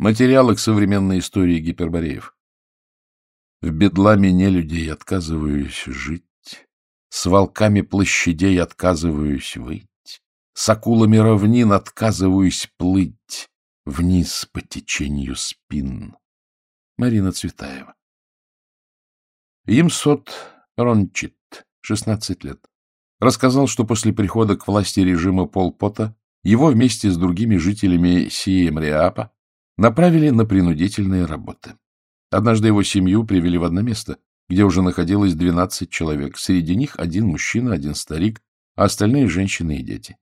Материалы к современной истории гипербореев. В бедламе не людей отказываюсь жить, С волками площадей отказываюсь выть, С акулами равнин отказываюсь плыть Вниз по течению спин. Марина Цветаева Имсот Рончит, 16 лет. Рассказал, что после прихода к власти режима Пол Пота его вместе с другими жителями Сиемриапа направили на принудительные работы. Однажды его семью привели в одно место, где уже находилось 12 человек. Среди них один мужчина, один старик, а остальные женщины и дети.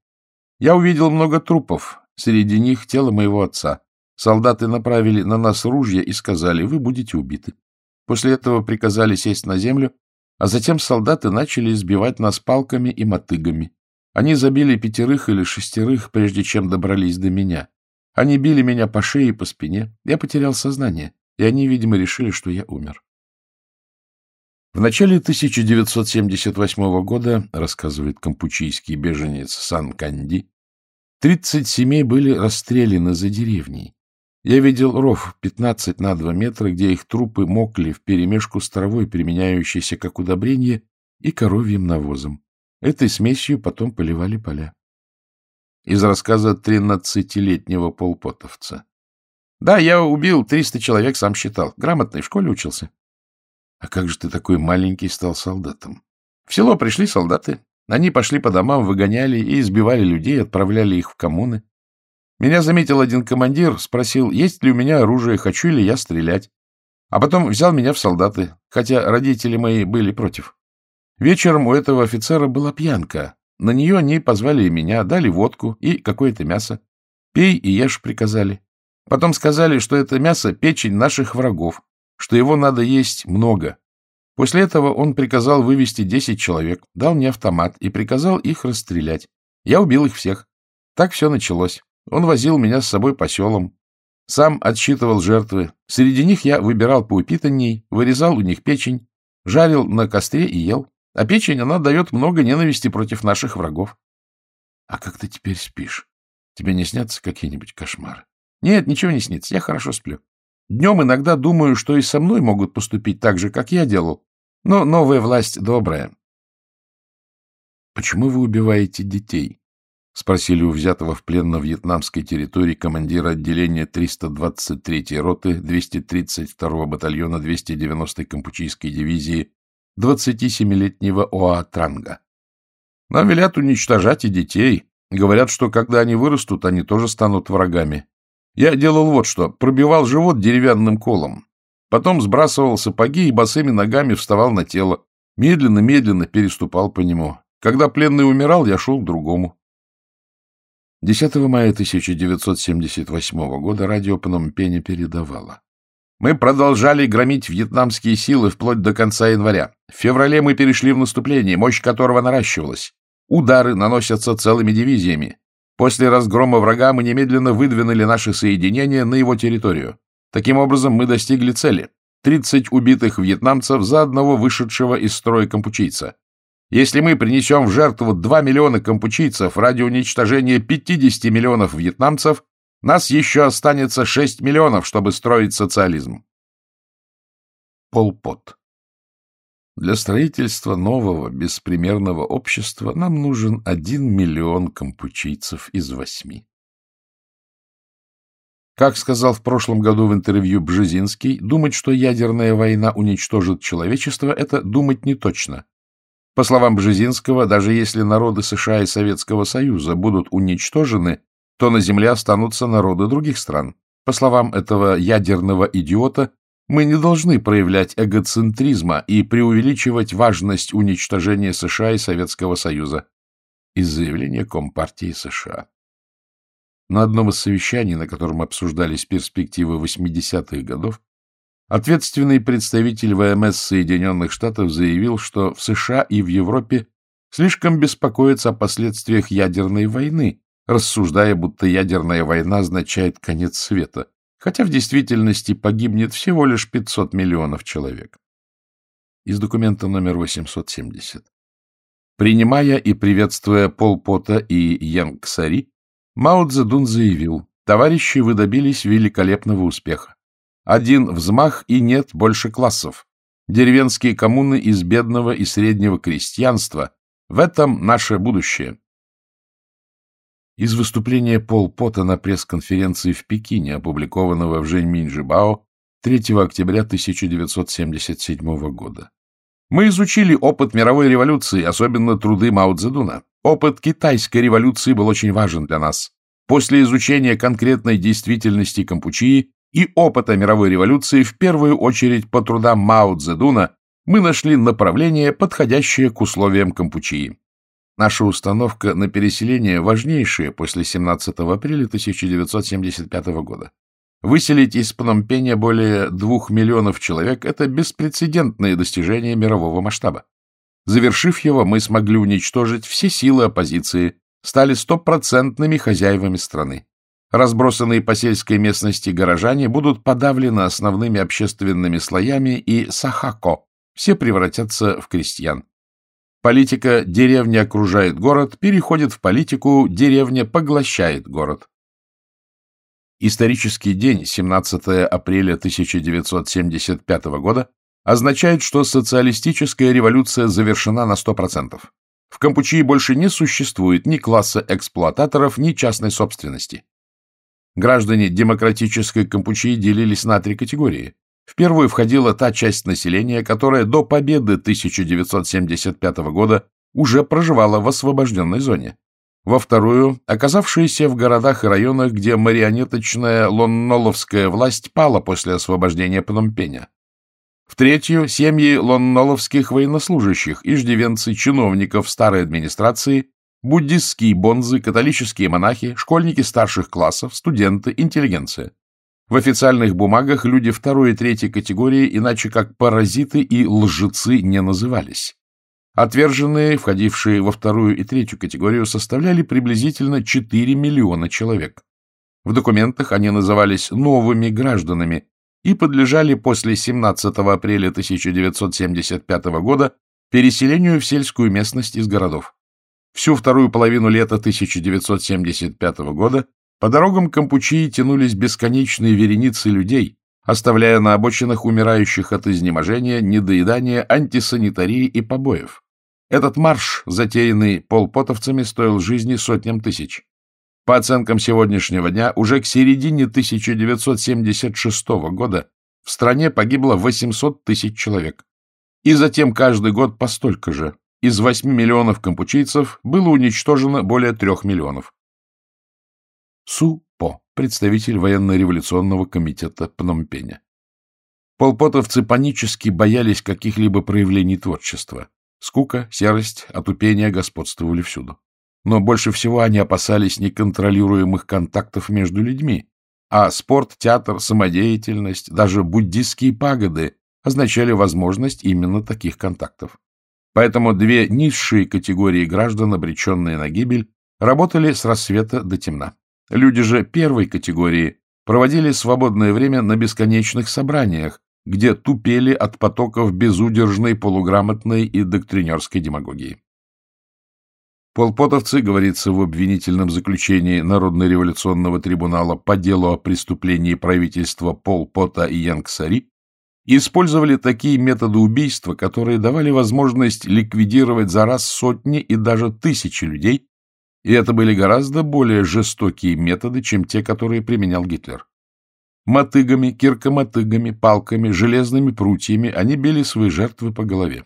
Я увидел много трупов, среди них тело моего отца. Солдаты направили на нас ружья и сказали, вы будете убиты. После этого приказали сесть на землю, а затем солдаты начали избивать нас палками и мотыгами. Они забили пятерых или шестерых, прежде чем добрались до меня. Они били меня по шее и по спине. Я потерял сознание, и они, видимо, решили, что я умер. В начале 1978 года, рассказывает кампучийский беженец Сан Канди, 30 семей были расстреляны за деревней. Я видел ров 15 на 2 метра, где их трупы мокли вперемешку с травой, применяющейся как удобрение, и коровьим навозом. Этой смесью потом поливали поля. Из рассказа 13-летнего полпотовца. Да, я убил 300 человек, сам считал. Грамотный, в школе учился. А как же ты такой маленький стал солдатом? В село пришли солдаты. Они пошли по домам, выгоняли и избивали людей, отправляли их в коммуны. Меня заметил один командир, спросил, есть ли у меня оружие, хочу ли я стрелять. А потом взял меня в солдаты, хотя родители мои были против. Вечером у этого офицера была пьянка. На нее они позвали меня, дали водку и какое-то мясо. Пей и ешь приказали. Потом сказали, что это мясо — печень наших врагов, что его надо есть много. После этого он приказал вывести десять человек, дал мне автомат и приказал их расстрелять. Я убил их всех. Так все началось. Он возил меня с собой по селам. Сам отсчитывал жертвы. Среди них я выбирал поупитанней, вырезал у них печень, жарил на костре и ел. А печень, она дает много ненависти против наших врагов. А как ты теперь спишь? Тебе не снятся какие-нибудь кошмары? Нет, ничего не снится, я хорошо сплю. Днем иногда думаю, что и со мной могут поступить так же, как я делал. Но новая власть добрая. Почему вы убиваете детей? — спросили у взятого в плен на вьетнамской территории командира отделения 323-й роты 232-го батальона 290-й Кампучийской дивизии 27-летнего Оа Транга. Нам велят уничтожать и детей. Говорят, что когда они вырастут, они тоже станут врагами. Я делал вот что. Пробивал живот деревянным колом. Потом сбрасывал сапоги и босыми ногами вставал на тело. Медленно-медленно переступал по нему. Когда пленный умирал, я шел к другому. 10 мая 1978 года радио Пномпеня передавало. Мы продолжали громить вьетнамские силы вплоть до конца января. В феврале мы перешли в наступление, мощь которого наращивалась. Удары наносятся целыми дивизиями. После разгрома врага мы немедленно выдвинули наши соединения на его территорию. Таким образом, мы достигли цели. 30 убитых вьетнамцев за одного вышедшего из строя кампучийца. Если мы принесем в жертву 2 миллиона кампучийцев ради уничтожения 50 миллионов вьетнамцев, нас еще останется 6 миллионов, чтобы строить социализм. Пол Пот. Для строительства нового беспримерного общества нам нужен 1 миллион кампучийцев из восьми. Как сказал в прошлом году в интервью Бжезинский, думать, что ядерная война уничтожит человечество, это думать не точно. По словам Бжезинского, даже если народы США и Советского Союза будут уничтожены, то на Земле останутся народы других стран. По словам этого ядерного идиота, мы не должны проявлять эгоцентризма и преувеличивать важность уничтожения США и Советского Союза. Из заявления Компартии США. На одном из совещаний, на котором обсуждались перспективы 80-х годов, ответственный представитель ВМС Соединенных Штатов заявил, что в США и в Европе слишком беспокоятся о последствиях ядерной войны, рассуждая, будто ядерная война означает конец света, хотя в действительности погибнет всего лишь 500 миллионов человек. Из документа номер 870. Принимая и приветствуя Пол Пота и Янг Сари, Мао Цзэдун заявил, Товарищи, вы добились великолепного успеха. Один взмах и нет больше классов. Деревенские коммуны из бедного и среднего крестьянства. В этом наше будущее. Из выступления Пол Пота на пресс-конференции в Пекине, опубликованного в Жэньминь-Жибао 3 октября 1977 года. Мы изучили опыт мировой революции, особенно труды Мао Цзэдуна. Опыт китайской революции был очень важен для нас. После изучения конкретной действительности Кампучии и опыта мировой революции, в первую очередь по трудам Мао Цзэдуна, мы нашли направление, подходящее к условиям Кампучии. Наша установка на переселение важнейшая после 17 апреля 1975 года. Выселить из Пномпеня более двух миллионов человек – это беспрецедентное достижение мирового масштаба. Завершив его, мы смогли уничтожить все силы оппозиции, стали стопроцентными хозяевами страны. Разбросанные по сельской местности горожане будут подавлены основными общественными слоями и сахако, все превратятся в крестьян. Политика «деревня окружает город» переходит в политику «деревня поглощает город». Исторический день, 17 апреля 1975 года, означает, что социалистическая революция завершена на 100%. В Кампучии больше не существует ни класса эксплуататоров, ни частной собственности. Граждане демократической Кампучии делились на три категории. В первую входила та часть населения, которая до победы 1975 года уже проживала в освобожденной зоне во вторую — оказавшиеся в городах и районах, где марионеточная лонноловская власть пала после освобождения Пномпеня. В третью — семьи лонноловских военнослужащих, иждивенцы, чиновников старой администрации, буддистские бонзы, католические монахи, школьники старших классов, студенты, интеллигенция. В официальных бумагах люди второй и третьей категории иначе как паразиты и лжецы не назывались. Отверженные, входившие во вторую и третью категорию, составляли приблизительно 4 миллиона человек. В документах они назывались новыми гражданами и подлежали после 17 апреля 1975 года переселению в сельскую местность из городов. Всю вторую половину лета 1975 года по дорогам Кампучии тянулись бесконечные вереницы людей, оставляя на обочинах умирающих от изнеможения, недоедания, антисанитарии и побоев. Этот марш, затеянный полпотовцами, стоил жизни сотням тысяч. По оценкам сегодняшнего дня, уже к середине 1976 года в стране погибло 800 тысяч человек. И затем каждый год по столько же. Из 8 миллионов кампучийцев было уничтожено более 3 миллионов. Су По, представитель военно-революционного комитета Пномпеня. Полпотовцы панически боялись каких-либо проявлений творчества. Скука, серость, отупение господствовали всюду. Но больше всего они опасались неконтролируемых контактов между людьми, а спорт, театр, самодеятельность, даже буддистские пагоды означали возможность именно таких контактов. Поэтому две низшие категории граждан, обреченные на гибель, работали с рассвета до темна. Люди же первой категории проводили свободное время на бесконечных собраниях, где тупели от потоков безудержной полуграмотной и доктринерской демагогии. Полпотовцы, говорится в обвинительном заключении Народно-революционного трибунала по делу о преступлении правительства Полпота и Янгсари, использовали такие методы убийства, которые давали возможность ликвидировать за раз сотни и даже тысячи людей, и это были гораздо более жестокие методы, чем те, которые применял Гитлер. Мотыгами, киркомотыгами, палками, железными прутьями они били свои жертвы по голове.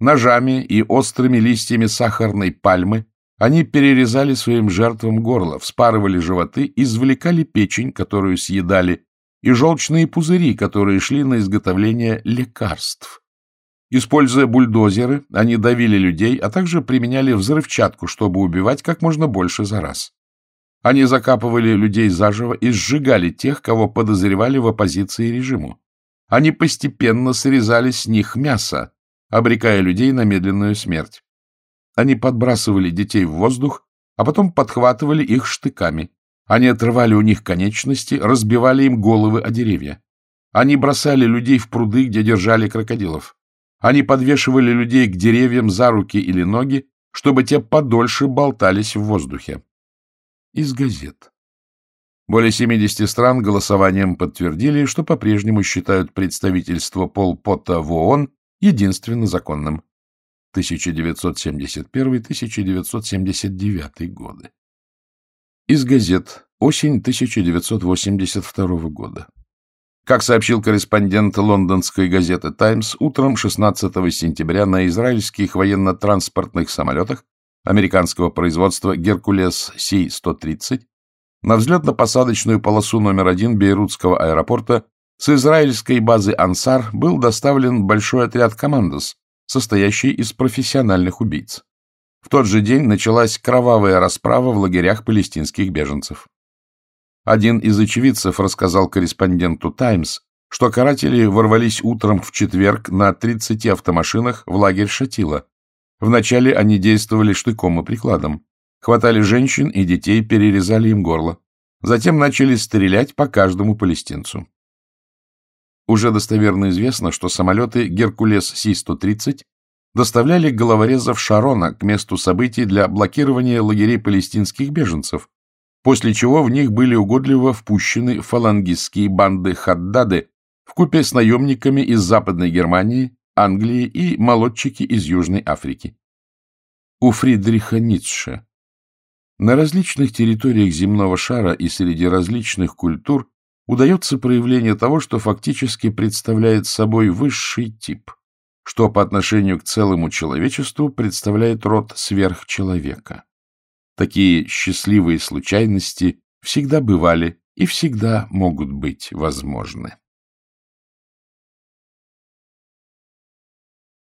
Ножами и острыми листьями сахарной пальмы они перерезали своим жертвам горло, вспарывали животы, извлекали печень, которую съедали, и желчные пузыри, которые шли на изготовление лекарств. Используя бульдозеры, они давили людей, а также применяли взрывчатку, чтобы убивать как можно больше за раз. Они закапывали людей заживо и сжигали тех, кого подозревали в оппозиции режиму. Они постепенно срезали с них мясо, обрекая людей на медленную смерть. Они подбрасывали детей в воздух, а потом подхватывали их штыками. Они отрывали у них конечности, разбивали им головы о деревья. Они бросали людей в пруды, где держали крокодилов. Они подвешивали людей к деревьям за руки или ноги, чтобы те подольше болтались в воздухе из газет. Более 70 стран голосованием подтвердили, что по-прежнему считают представительство Пол Пота в ООН единственно законным. 1971-1979 годы. Из газет. Осень 1982 года. Как сообщил корреспондент лондонской газеты «Таймс», утром 16 сентября на израильских военно-транспортных самолетах американского производства «Геркулес Си-130» на взлетно-посадочную полосу номер один Бейрутского аэропорта с израильской базы «Ансар» был доставлен большой отряд «Командос», состоящий из профессиональных убийц. В тот же день началась кровавая расправа в лагерях палестинских беженцев. Один из очевидцев рассказал корреспонденту «Таймс», что каратели ворвались утром в четверг на 30 автомашинах в лагерь Шатила. Вначале они действовали штыком и прикладом. Хватали женщин и детей, перерезали им горло. Затем начали стрелять по каждому палестинцу. Уже достоверно известно, что самолеты «Геркулес Си-130» доставляли головорезов Шарона к месту событий для блокирования лагерей палестинских беженцев, после чего в них были угодливо впущены фалангистские банды Хаддады вкупе с наемниками из Западной Германии, Англии и молодчики из Южной Африки. У Фридриха Ницше на различных территориях земного шара и среди различных культур удается проявление того, что фактически представляет собой высший тип, что по отношению к целому человечеству представляет род сверхчеловека. Такие счастливые случайности всегда бывали и всегда могут быть возможны.